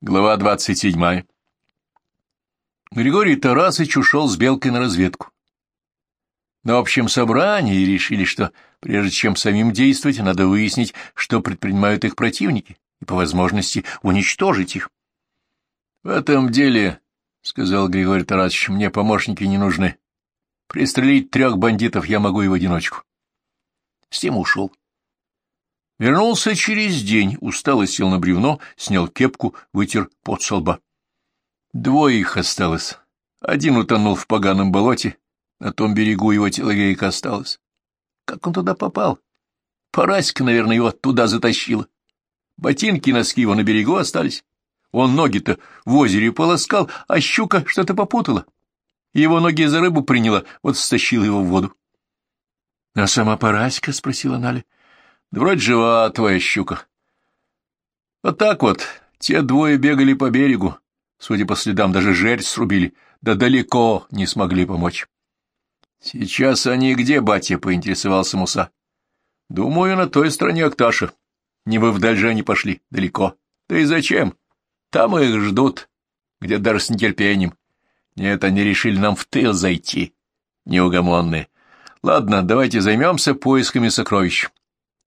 Глава двадцать седьмая. Григорий Тарасыч ушел с Белкой на разведку. На общем собрании решили, что прежде чем самим действовать, надо выяснить, что предпринимают их противники, и по возможности уничтожить их. — В этом деле, — сказал Григорий Тарасович, — мне помощники не нужны. Пристрелить трех бандитов я могу и в одиночку. С тем ушел. Вернулся через день, устало сел на бревно, снял кепку, вытер пот со лба. Двое их осталось. Один утонул в поганом болоте, на том берегу его телогейка осталась. Как он туда попал? Параська, наверное, его туда затащила. Ботинки и носки его на берегу остались. Он ноги-то в озере полоскал, а щука что-то попутала. Его ноги за рыбу приняла, вот стащила его в воду. — А сама Параська? — спросила Наля. Да вроде жива твоя щука. Вот так вот, те двое бегали по берегу, судя по следам, даже жерь срубили, да далеко не смогли помочь. Сейчас они где, батя, поинтересовался Муса. Думаю, на той стороне Акташа. Не вы вдаль же они пошли, далеко. Да и зачем? Там их ждут, где даже с нетерпением. Нет, они решили нам в тыл зайти, неугомонные. Ладно, давайте займемся поисками сокровищ.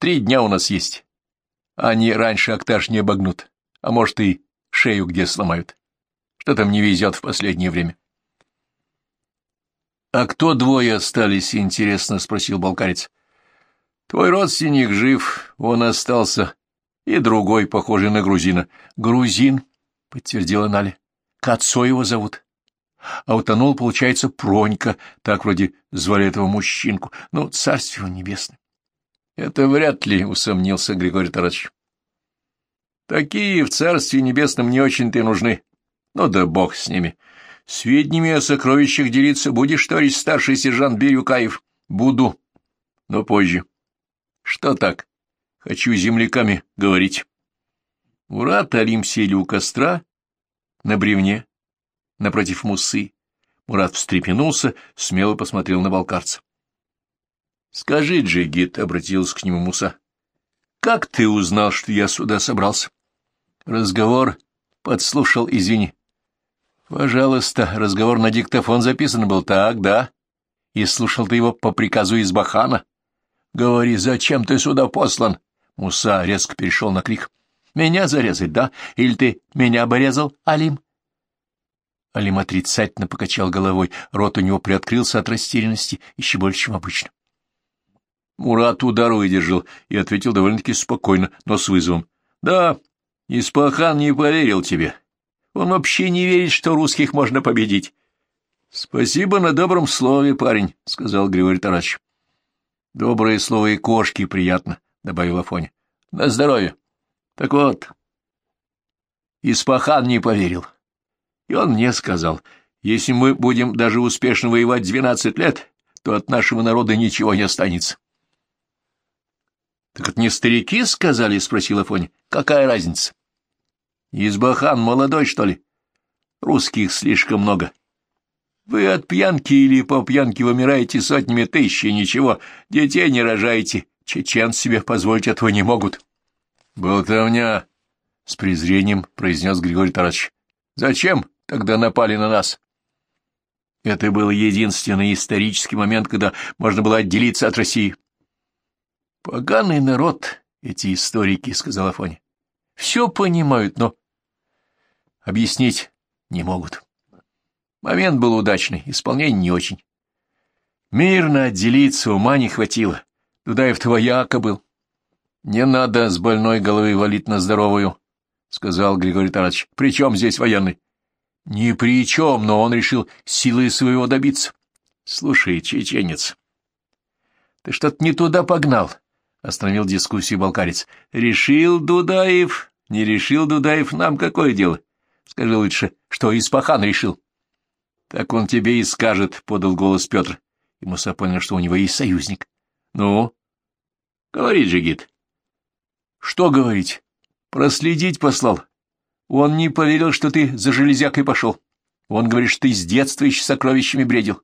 Три дня у нас есть. Они раньше октаж не обогнут, а может и шею где сломают. Что там не везет в последнее время. — А кто двое остались, интересно? — спросил балкарец. — Твой родственник жив, он остался, и другой, похожий на грузина. — Грузин, — подтвердила Наля. — Кацо его зовут. А утонул, получается, Пронька, так вроде звали этого мужчинку. Ну, царствие небесное. — Это вряд ли, — усомнился Григорий Таратович. — Такие в Царстве Небесном не очень-то и нужны. Ну да бог с ними. Сведениями о сокровищах делиться будешь, товарищ старший сержант Бирюкаев? — Буду, но позже. — Что так? Хочу земляками говорить. Мурат и Алим сели у костра на бревне, напротив мусы. Мурат встрепенулся, смело посмотрел на балкарца. — Скажи, Джигит, — обратился к нему Муса, — как ты узнал, что я сюда собрался? Разговор подслушал, извини. — Пожалуйста, разговор на диктофон записан был, так, да? И слушал ты его по приказу из Бахана. — Говори, зачем ты сюда послан? Муса резко перешел на крик. — Меня зарезать, да? Или ты меня бы резал, Алим? Алим отрицательно покачал головой, рот у него приоткрылся от растерянности еще больше, чем обычно. Мурат удар выдержал и ответил довольно-таки спокойно, но с вызовом. — Да, Испахан не поверил тебе. Он вообще не верит, что русских можно победить. — Спасибо на добром слове, парень, — сказал Григорий Тарасович. — Доброе слово и кошки приятно, — добавил Афоня. — На здоровье. Так вот, Испахан не поверил. И он мне сказал, если мы будем даже успешно воевать двенадцать лет, то от нашего народа ничего не останется. — Так это не старики сказали? — спросил Афоня. — Какая разница? — Избахан молодой, что ли? Русских слишком много. Вы от пьянки или по пьянке вымираете сотнями тысяч, и ничего, детей не рожаете. Чечен себе позволить этого не могут. — Болтовня! — с презрением произнес Григорий Тарасович. — Зачем тогда напали на нас? Это был единственный исторический момент, когда можно было отделиться от России. — Поганый народ, эти историки, — сказал Афоня. — Все понимают, но объяснить не могут. Момент был удачный, исполнение не очень. Мирно отделиться ума не хватило. Дудаев твояка был. — Не надо с больной головы валить на здоровую, — сказал Григорий Таратович. — При чем здесь военный? — Ни при чем, но он решил силой своего добиться. — Слушай, чеченец, ты что-то не туда погнал. —— остановил дискуссию балкарец. — Решил Дудаев? Не решил Дудаев, нам какое дело? Скажи лучше, что Испахан решил? — Так он тебе и скажет, — подал голос Петр. И Муса понял, что у него есть союзник. — Ну? — Говори, Джигит. — Что говорить? Проследить послал. Он не поверил, что ты за железякой пошел. Он говорит, что ты с детства еще сокровищами бредил.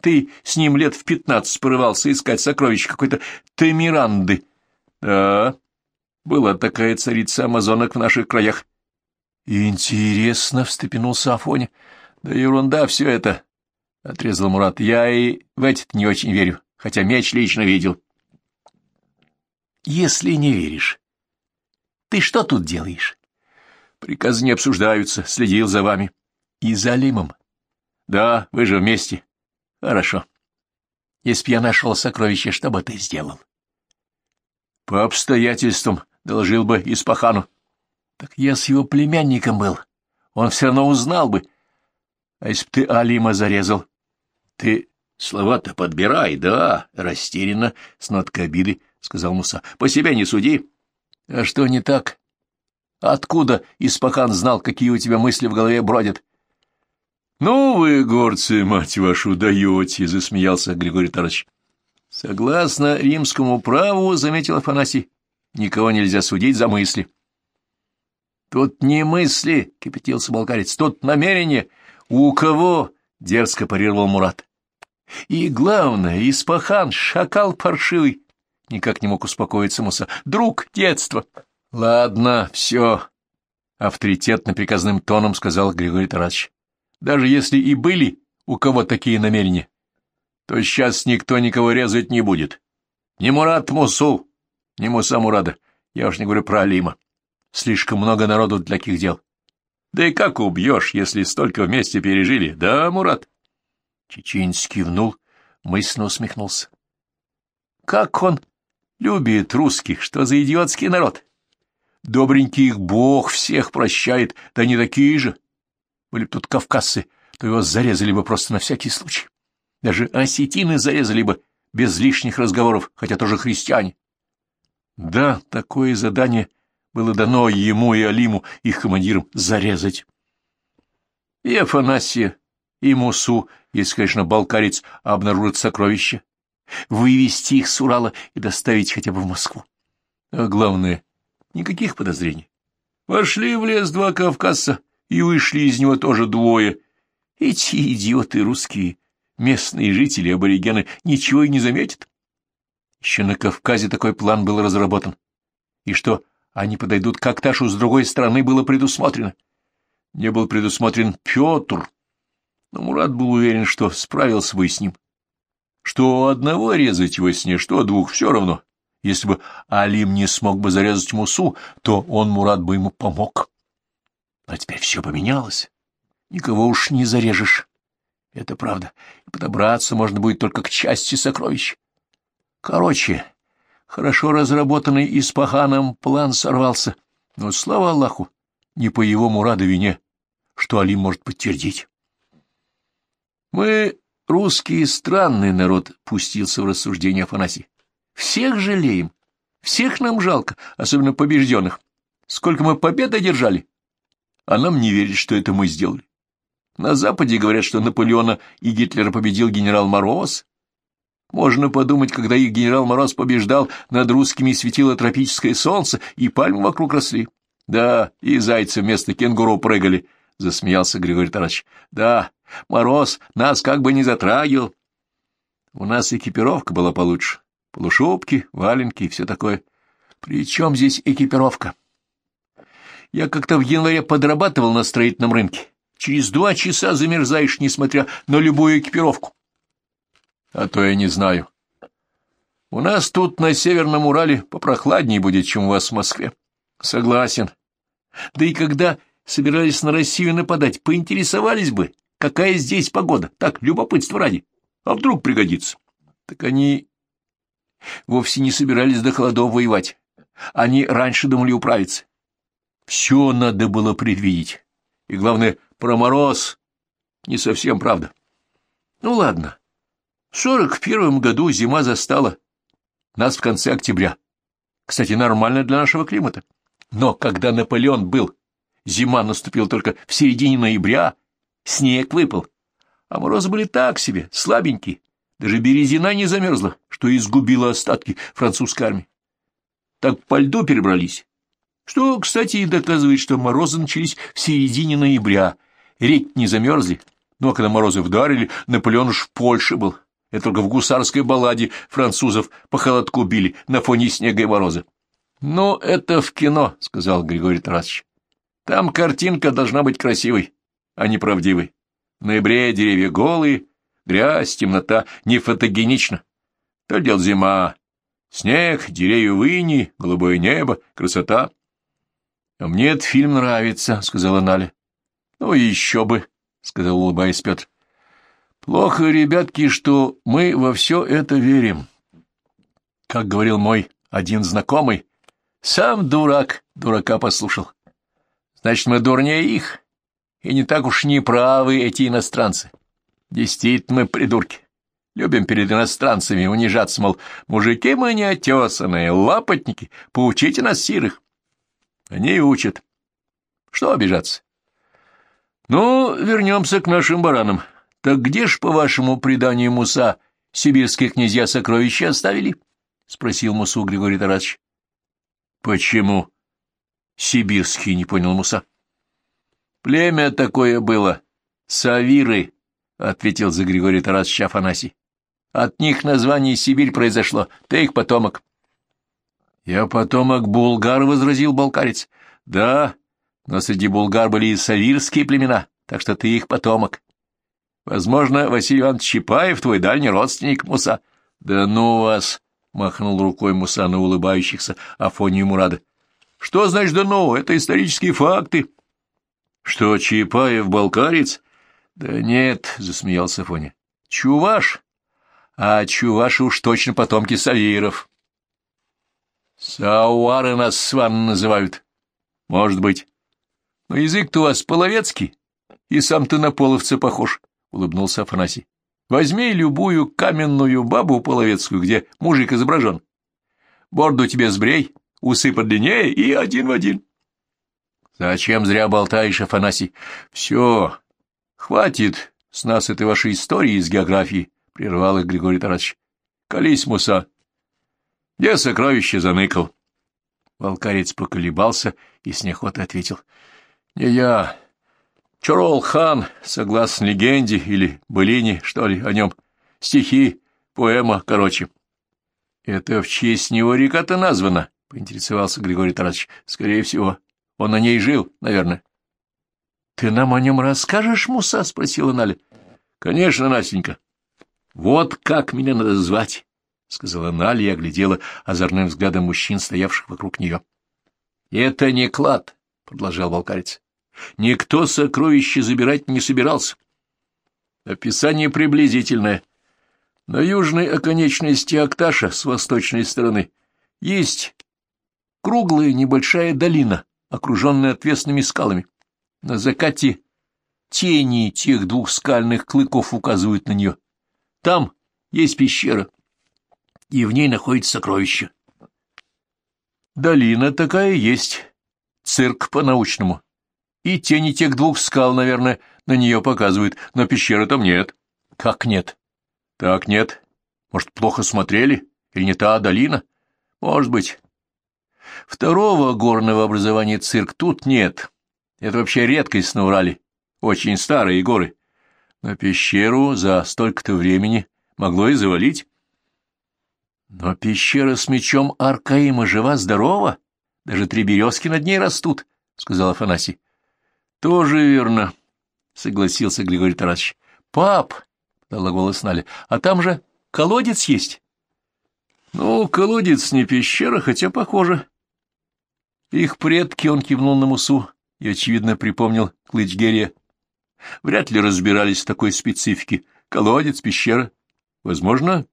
Ты с ним лет в пятнадцать порывался искать сокровищ какой-то Тамиранды. Да, была такая царица амазонок в наших краях. Интересно, — встрепенулся Афоня. Да ерунда все это, — отрезал Мурат. Я и в эти не очень верю, хотя меч лично видел. Если не веришь, ты что тут делаешь? Приказы не обсуждаются, следил за вами. И за Лимом. Да, вы же вместе. Хорошо. Если б я нашел сокровище, что бы ты сделал? По обстоятельствам доложил бы Испахану. Так я с его племянником был. Он все равно узнал бы. А если б ты Алима зарезал? Ты слова-то подбирай, да, растерянно, с ноткой обиды, — сказал Муса. По себе не суди. А что не так? Откуда Испахан знал, какие у тебя мысли в голове бродят? — Ну вы, горцы, мать вашу, даете, — засмеялся Григорий Тарович. — Согласно римскому праву, — заметил Афанасий, — никого нельзя судить за мысли. — Тут не мысли, — кипятился болгарец, — тут намерение. У кого? — дерзко парировал Мурат. И главное, Испахан, шакал паршивый. Никак не мог успокоиться Муса. Друг детства. Ладно, все. Авторитетно приказным тоном сказал Григорий Тарасович. Даже если и были у кого такие намерения, то сейчас никто никого резать не будет. Ни Мурат Мусу, ни Муса Мурада. Я уж не говорю про Алима. Слишком много народу для таких дел. Да и как убьешь, если столько вместе пережили, да, Мурат? Чеченец кивнул, мысленно усмехнулся. Как он любит русских, что за идиотский народ! Добренький их бог всех прощает, да не такие же. Были бы тут кавказцы, то его зарезали бы просто на всякий случай. Даже осетины зарезали бы без лишних разговоров, хотя тоже христиане. Да, такое задание — было дано ему и Алиму, их командирам, зарезать. И Афанасия, и Мусу, если, конечно, балкарец обнаружит сокровища, вывести их с Урала и доставить хотя бы в Москву. А главное, никаких подозрений. Вошли в лес два кавказца и вышли из него тоже двое. Эти идиоты русские, местные жители, аборигены, ничего и не заметят. Еще на Кавказе такой план был разработан. И что, они подойдут к Акташу с другой стороны, было предусмотрено. Не был предусмотрен Петр, но Мурат был уверен, что справился бы с ним. Что одного резать во сне, что двух, все равно. Если бы Алим не смог бы зарезать Мусу, то он, Мурат, бы ему помог. А теперь все поменялось. Никого уж не зарежешь. Это правда. И подобраться можно будет только к части сокровищ. Короче, Хорошо разработанный Испаханом план сорвался, но, слава Аллаху, не по его мураду вине, что Али может подтвердить. Мы, русские, странный народ, пустился в рассуждение Афанасий. Всех жалеем, всех нам жалко, особенно побежденных. Сколько мы побед одержали, а нам не верят, что это мы сделали. На Западе говорят, что Наполеона и Гитлера победил генерал Мороз, можно подумать, когда их генерал Мороз побеждал, над русскими светило тропическое солнце, и пальмы вокруг росли. Да, и зайцы вместо кенгуру прыгали, — засмеялся Григорий Тарасович. Да, Мороз нас как бы не затрагивал. У нас экипировка была получше. Полушубки, валенки и все такое. При чем здесь экипировка? Я как-то в январе подрабатывал на строительном рынке. Через два часа замерзаешь, несмотря на любую экипировку а то я не знаю. У нас тут на Северном Урале попрохладнее будет, чем у вас в Москве. Согласен. Да и когда собирались на Россию нападать, поинтересовались бы, какая здесь погода. Так, любопытство ради. А вдруг пригодится? Так они вовсе не собирались до холодов воевать. Они раньше думали управиться. Все надо было предвидеть. И главное, про мороз не совсем правда. Ну ладно, в сорок первом году зима застала нас в конце октября. Кстати, нормально для нашего климата. Но когда Наполеон был, зима наступила только в середине ноября, снег выпал, а морозы были так себе, слабенькие. Даже березина не замерзла, что изгубила остатки французской армии. Так по льду перебрались. Что, кстати, и доказывает, что морозы начались в середине ноября. Реки не замерзли, но когда морозы вдарили, Наполеон уж в Польше был. Это только в гусарской балладе французов по холодку били на фоне снега и мороза. — Ну, это в кино, — сказал Григорий Тарасович. — Там картинка должна быть красивой, а не правдивой. В ноябре деревья голые, грязь, темнота, не фотогенично. То дел зима, снег, деревья в голубое небо, красота. — А мне этот фильм нравится, — сказала Наля. — Ну, еще бы, — сказал, улыбаясь Петр. — Плохо, ребятки, что мы во все это верим. Как говорил мой один знакомый, сам дурак дурака послушал. Значит, мы дурнее их, и не так уж неправы эти иностранцы. Действительно, мы придурки. Любим перед иностранцами унижаться, мол, мужики мы неотесанные, лапотники, поучите нас сирых. Они и учат. Что обижаться? Ну, вернемся к нашим баранам. Так где ж, по вашему преданию Муса, сибирские князья сокровища оставили? — спросил Мусу Григорий Тарасович. — Почему? — Сибирский, не понял Муса. — Племя такое было. Савиры, — ответил за Григорий Тарасович Афанасий. — От них название Сибирь произошло. Ты их потомок. — Я потомок булгар, — возразил балкарец. — Да, но среди булгар были и савирские племена, так что ты их потомок. Возможно, Василий Иванович Чапаев, твой дальний родственник, Муса. — Да ну вас! — махнул рукой Муса на улыбающихся Афонию Мурада. — Что значит «да ну»? Это исторические факты. — Что, Чапаев балкарец? — Да нет, — засмеялся Афоня. — Чуваш. А чуваши уж точно потомки савиров. — Сауары нас с вами называют. — Может быть. Но язык-то у вас половецкий, и сам ты на половца похож, — улыбнулся Афанасий. Возьми любую каменную бабу половецкую, где мужик изображен. Борду тебе сбрей, усы подлиннее и один в один. Зачем зря болтаешь, Афанасий? Все, хватит с нас этой вашей истории из географии, — прервал их Григорий Тарасович. Колись, Муса. Где сокровище заныкал? Волкарец поколебался и с неохотой ответил. — Не я. Чорол-хан, согласно легенде или былине, что ли, о нем. Стихи, поэма, короче. — Это в честь него река-то названа, — поинтересовался Григорий Тарасович. — Скорее всего, он на ней жил, наверное. — Ты нам о нем расскажешь, Муса? — спросила Наля. — Конечно, Настенька. — Вот как меня надо звать, — сказала Наля и оглядела озорным взглядом мужчин, стоявших вокруг нее. — Это не клад, — продолжал волкарец. Никто сокровища забирать не собирался. Описание приблизительное. На южной оконечности Акташа с восточной стороны есть круглая небольшая долина, окруженная отвесными скалами. На закате тени тех двух скальных клыков указывают на нее. Там есть пещера, и в ней находится сокровище. Долина такая есть, цирк по-научному. И тени тех двух скал, наверное, на нее показывают, но пещеры там нет. Как нет? Так нет. Может, плохо смотрели? Или не та долина? Может быть. Второго горного образования цирк тут нет. Это вообще редкость на Урале. Очень старые горы. Но пещеру за столько-то времени могло и завалить. Но пещера с мечом Аркаима жива-здорова. Даже три березки над ней растут, — сказал Афанасий. — Тоже верно, — согласился Григорий Тарасович. — Пап, — дала голос Наля, — а там же колодец есть. — Ну, колодец не пещера, хотя похоже. Их предки, он кивнул на Мусу и, очевидно, припомнил Клычгерия. Вряд ли разбирались в такой специфике. Колодец, пещера. Возможно,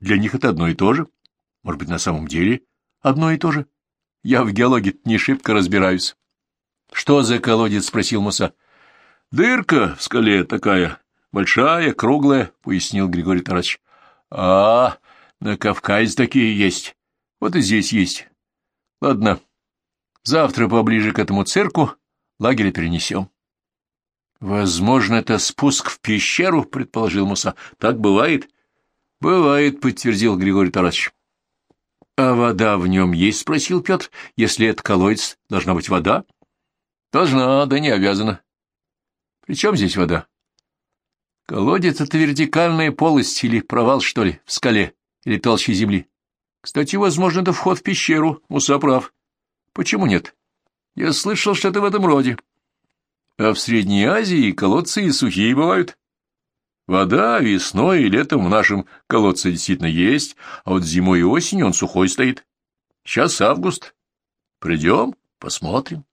для них это одно и то же. Может быть, на самом деле одно и то же. Я в геологии не шибко разбираюсь. — Что за колодец? — спросил Муса. — Дырка в скале такая, большая, круглая, — пояснил Григорий Тарасович. — А, на Кавказе такие есть. Вот и здесь есть. Ладно, завтра поближе к этому цирку лагерь перенесем. — Возможно, это спуск в пещеру, — предположил Муса. — Так бывает? — Бывает, — подтвердил Григорий Тарасович. — А вода в нем есть? — спросил Петр. — Если это колодец, должна быть вода? — Должна, да не обязана. При чем здесь вода? Колодец — это вертикальная полость или провал, что ли, в скале или толще земли. Кстати, возможно, это вход в пещеру, Муса прав. Почему нет? Я слышал что-то в этом роде. А в Средней Азии колодцы и сухие бывают. Вода весной и летом в нашем колодце действительно есть, а вот зимой и осенью он сухой стоит. Сейчас август. Придем, посмотрим.